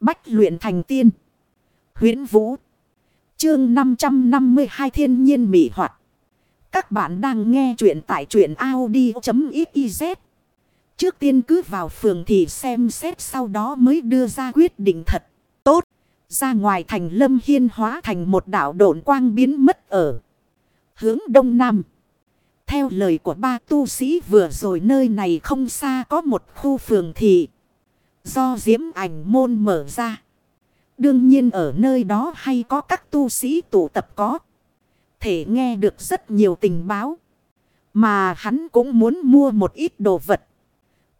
Bách luyện thành tiên. huyễn Vũ. Chương 552 Thiên nhiên mỹ hoạt. Các bạn đang nghe truyện tại truyện Audi.xyz. Trước tiên cứ vào phường thì xem xét sau đó mới đưa ra quyết định thật. Tốt. Ra ngoài thành lâm hiên hóa thành một đảo độn quang biến mất ở. Hướng đông nam. Theo lời của ba tu sĩ vừa rồi nơi này không xa có một khu phường thị. Do diễm ảnh môn mở ra. Đương nhiên ở nơi đó hay có các tu sĩ tụ tập có. Thể nghe được rất nhiều tình báo. Mà hắn cũng muốn mua một ít đồ vật.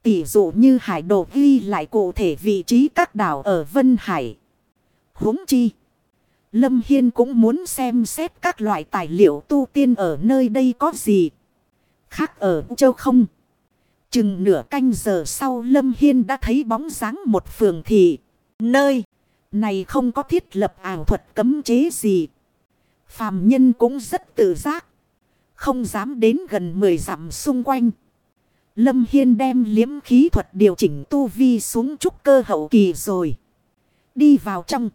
Tỷ dụ như hải đồ ghi lại cụ thể vị trí các đảo ở Vân Hải. huống chi. Lâm Hiên cũng muốn xem xét các loại tài liệu tu tiên ở nơi đây có gì. Khác ở châu không. Chừng nửa canh giờ sau Lâm Hiên đã thấy bóng dáng một phường thị. Nơi này không có thiết lập ảo thuật cấm chế gì. Phàm nhân cũng rất tự giác. Không dám đến gần 10 dặm xung quanh. Lâm Hiên đem liếm khí thuật điều chỉnh tu vi xuống trúc cơ hậu kỳ rồi. Đi vào trong.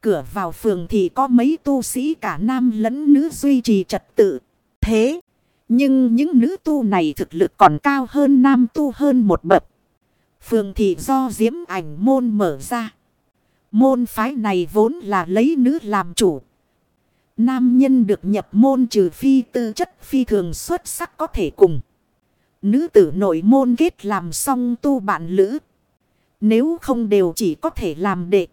Cửa vào phường thì có mấy tu sĩ cả nam lẫn nữ duy trì trật tự. Thế. Nhưng những nữ tu này thực lực còn cao hơn nam tu hơn một bậc. Phường thị do diễm ảnh môn mở ra. Môn phái này vốn là lấy nữ làm chủ. Nam nhân được nhập môn trừ phi tư chất phi thường xuất sắc có thể cùng. Nữ tử nội môn kết làm song tu bạn lữ. Nếu không đều chỉ có thể làm đệ.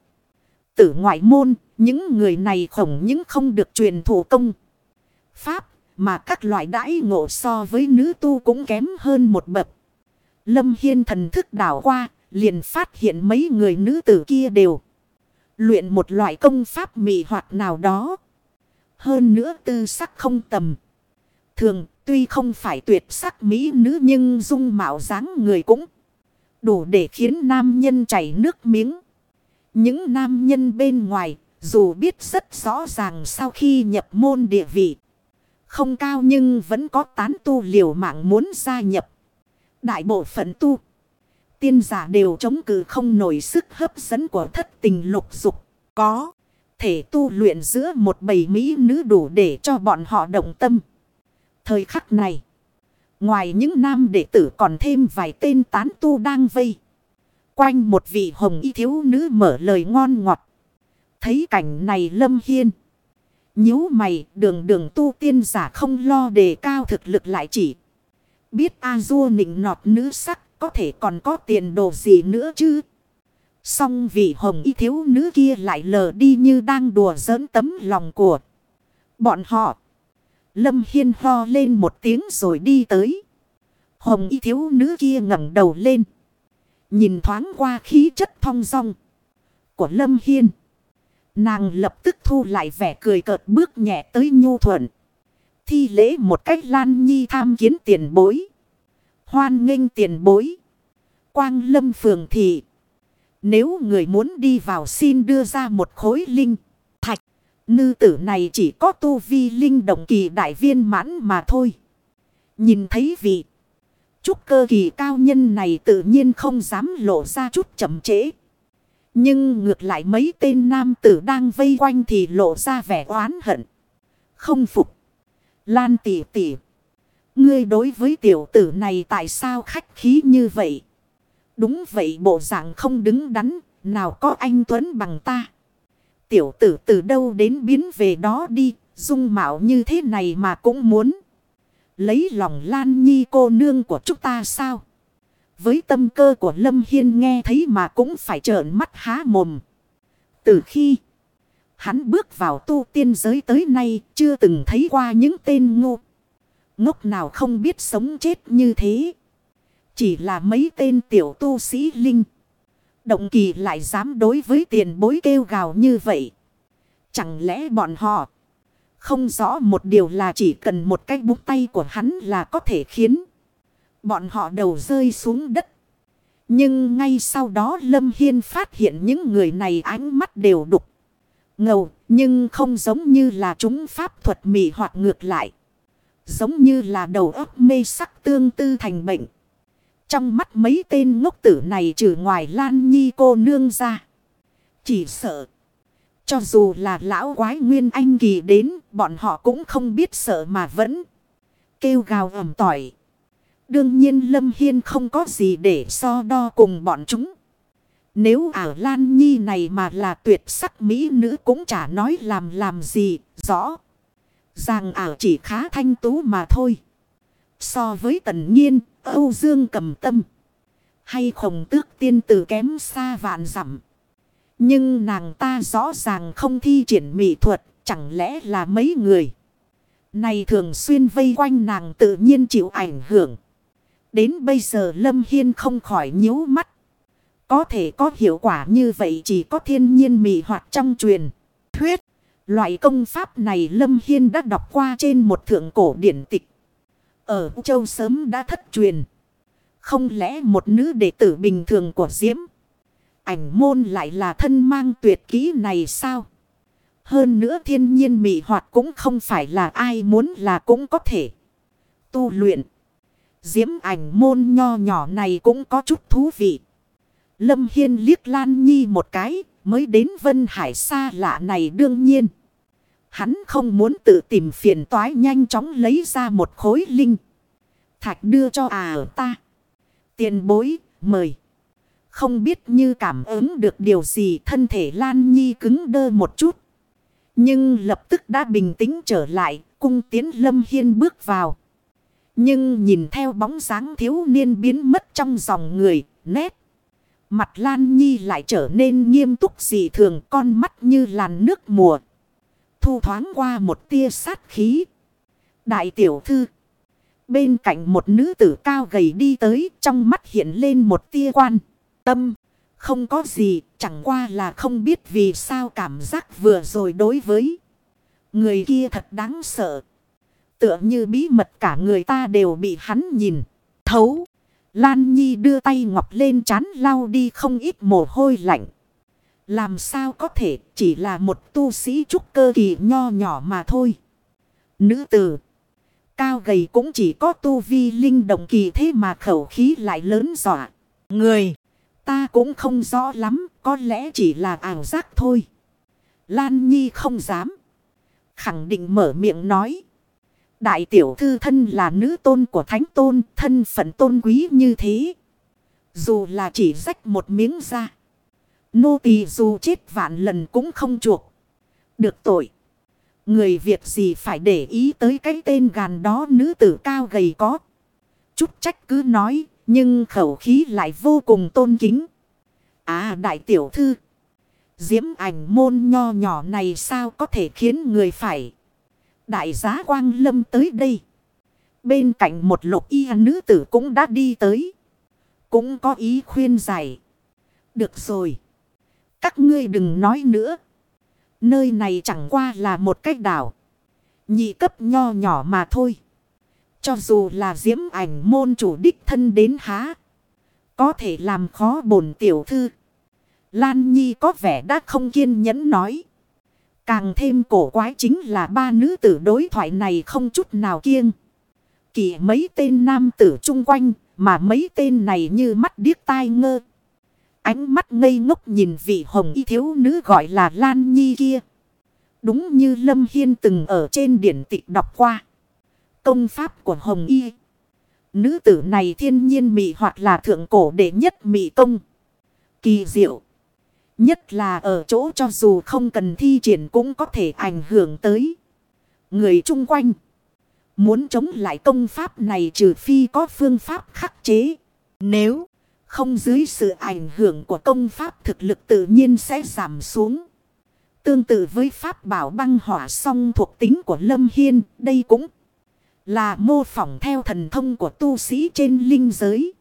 Tử ngoại môn, những người này khổng những không được truyền thủ công. Pháp mà các loại đãi ngộ so với nữ tu cũng kém hơn một bậc. Lâm Hiên thần thức đảo qua, liền phát hiện mấy người nữ tử kia đều. Luyện một loại công pháp mị hoạt nào đó. Hơn nữa tư sắc không tầm. Thường tuy không phải tuyệt sắc mỹ nữ nhưng dung mạo dáng người cũng đủ để khiến nam nhân chảy nước miếng. Những nam nhân bên ngoài dù biết rất rõ ràng sau khi nhập môn địa vị không cao nhưng vẫn có tán tu liều mạng muốn gia nhập. Đại bộ phận tu. Tiên giả đều chống cự không nổi sức hấp dẫn của thất tình lục dục. Có thể tu luyện giữa một bầy mỹ nữ đủ để cho bọn họ động tâm. Thời khắc này. Ngoài những nam đệ tử còn thêm vài tên tán tu đang vây. Quanh một vị hồng y thiếu nữ mở lời ngon ngọt. Thấy cảnh này lâm hiên nhíu mày, đường đường tu tiên giả không lo đề cao thực lực lại chỉ. Biết A-dua nịnh nọt nữ sắc, có thể còn có tiền đồ gì nữa chứ. Xong vị hồng y thiếu nữ kia lại lờ đi như đang đùa giỡn tấm lòng của bọn họ. Lâm Hiên ho lên một tiếng rồi đi tới. Hồng y thiếu nữ kia ngẩng đầu lên. Nhìn thoáng qua khí chất thong dong của Lâm Hiên. Nàng lập tức thu lại vẻ cười cợt bước nhẹ tới nhu thuận. Thi lễ một cách lan nhi tham kiến tiền bối. Hoan nghênh tiền bối. Quang lâm phường thị. Nếu người muốn đi vào xin đưa ra một khối linh. Thạch. Nư tử này chỉ có tu vi linh động kỳ đại viên mãn mà thôi. Nhìn thấy vị. Trúc cơ kỳ cao nhân này tự nhiên không dám lộ ra chút chậm trễ. Nhưng ngược lại mấy tên nam tử đang vây quanh thì lộ ra vẻ oán hận. Không phục. Lan tỉ tỉ Ngươi đối với tiểu tử này tại sao khách khí như vậy? Đúng vậy, bộ dạng không đứng đắn. Nào có anh Tuấn bằng ta. Tiểu tử từ đâu đến biến về đó đi. Dung mạo như thế này mà cũng muốn. Lấy lòng Lan Nhi cô nương của chúng ta sao? Với tâm cơ của Lâm Hiên nghe thấy mà cũng phải trợn mắt há mồm. Từ khi hắn bước vào tu tiên giới tới nay chưa từng thấy qua những tên ngu. Ngốc nào không biết sống chết như thế. Chỉ là mấy tên tiểu tu sĩ linh. Động kỳ lại dám đối với tiền bối kêu gào như vậy. Chẳng lẽ bọn họ không rõ một điều là chỉ cần một cái búng tay của hắn là có thể khiến Bọn họ đầu rơi xuống đất. Nhưng ngay sau đó Lâm Hiên phát hiện những người này ánh mắt đều đục. Ngầu, nhưng không giống như là chúng pháp thuật mị hoặc ngược lại. Giống như là đầu óc mê sắc tương tư thành bệnh. Trong mắt mấy tên ngốc tử này trừ ngoài Lan Nhi cô nương ra. Chỉ sợ. Cho dù là lão quái nguyên anh kỳ đến, bọn họ cũng không biết sợ mà vẫn kêu gào ầm tỏi. Đương nhiên Lâm Hiên không có gì để so đo cùng bọn chúng. Nếu ảo Lan Nhi này mà là tuyệt sắc mỹ nữ cũng chả nói làm làm gì, rõ. Rằng ảo chỉ khá thanh tú mà thôi. So với tần nhiên, Âu Dương cầm tâm. Hay khổng tước tiên tử kém xa vạn dặm Nhưng nàng ta rõ ràng không thi triển mỹ thuật, chẳng lẽ là mấy người. Này thường xuyên vây quanh nàng tự nhiên chịu ảnh hưởng. Đến bây giờ Lâm Hiên không khỏi nhíu mắt. Có thể có hiệu quả như vậy chỉ có thiên nhiên mị hoạt trong truyền. Thuyết, loại công pháp này Lâm Hiên đã đọc qua trên một thượng cổ điển tịch. Ở châu sớm đã thất truyền. Không lẽ một nữ đệ tử bình thường của Diễm? Ảnh môn lại là thân mang tuyệt kỹ này sao? Hơn nữa thiên nhiên mị hoạt cũng không phải là ai muốn là cũng có thể. Tu luyện. Diễm ảnh môn nho nhỏ này cũng có chút thú vị. Lâm Hiên liếc Lan Nhi một cái, mới đến Vân Hải xa lạ này đương nhiên. Hắn không muốn tự tìm phiền toái nhanh chóng lấy ra một khối linh. Thạch đưa cho à ta. Tiền bối, mời. Không biết như cảm ứng được điều gì thân thể Lan Nhi cứng đơ một chút. Nhưng lập tức đã bình tĩnh trở lại, cung tiến Lâm Hiên bước vào. Nhưng nhìn theo bóng dáng thiếu niên biến mất trong dòng người, nét. Mặt Lan Nhi lại trở nên nghiêm túc dị thường con mắt như làn nước mùa. Thu thoáng qua một tia sát khí. Đại tiểu thư. Bên cạnh một nữ tử cao gầy đi tới trong mắt hiện lên một tia quan. Tâm. Không có gì chẳng qua là không biết vì sao cảm giác vừa rồi đối với. Người kia thật đáng sợ. Tựa như bí mật cả người ta đều bị hắn nhìn. Thấu. Lan Nhi đưa tay ngọc lên chán lau đi không ít mồ hôi lạnh. Làm sao có thể, chỉ là một tu sĩ trúc cơ kỳ nho nhỏ mà thôi. Nữ tử. Cao gầy cũng chỉ có tu vi linh động kỳ thế mà khẩu khí lại lớn dọa. Người. Ta cũng không rõ lắm. Có lẽ chỉ là ảo giác thôi. Lan Nhi không dám. Khẳng định mở miệng nói. Đại tiểu thư thân là nữ tôn của thánh tôn, thân phận tôn quý như thế. Dù là chỉ rách một miếng da. Nô tỳ dù chết vạn lần cũng không chuộc. Được tội. Người việt gì phải để ý tới cái tên gàn đó nữ tử cao gầy có. Chút trách cứ nói, nhưng khẩu khí lại vô cùng tôn kính. À đại tiểu thư. Diễm ảnh môn nho nhỏ này sao có thể khiến người phải. Đại giá quang lâm tới đây. Bên cạnh một lục y nữ tử cũng đã đi tới. Cũng có ý khuyên giải. Được rồi. Các ngươi đừng nói nữa. Nơi này chẳng qua là một cách đảo. Nhị cấp nho nhỏ mà thôi. Cho dù là diễm ảnh môn chủ đích thân đến há. Có thể làm khó bổn tiểu thư. Lan Nhi có vẻ đã không kiên nhẫn nói. Càng thêm cổ quái chính là ba nữ tử đối thoại này không chút nào kiêng. Kỳ mấy tên nam tử chung quanh, mà mấy tên này như mắt điếc tai ngơ. Ánh mắt ngây ngốc nhìn vị hồng y thiếu nữ gọi là Lan Nhi kia. Đúng như Lâm Hiên từng ở trên điển tịch đọc qua. Công pháp của hồng y. Nữ tử này thiên nhiên mị hoặc là thượng cổ đệ nhất mị công. Kỳ diệu. Nhất là ở chỗ cho dù không cần thi triển cũng có thể ảnh hưởng tới người chung quanh. Muốn chống lại công pháp này trừ phi có phương pháp khắc chế. Nếu không dưới sự ảnh hưởng của công pháp thực lực tự nhiên sẽ giảm xuống. Tương tự với pháp bảo băng hỏa song thuộc tính của Lâm Hiên, đây cũng là mô phỏng theo thần thông của tu sĩ trên linh giới.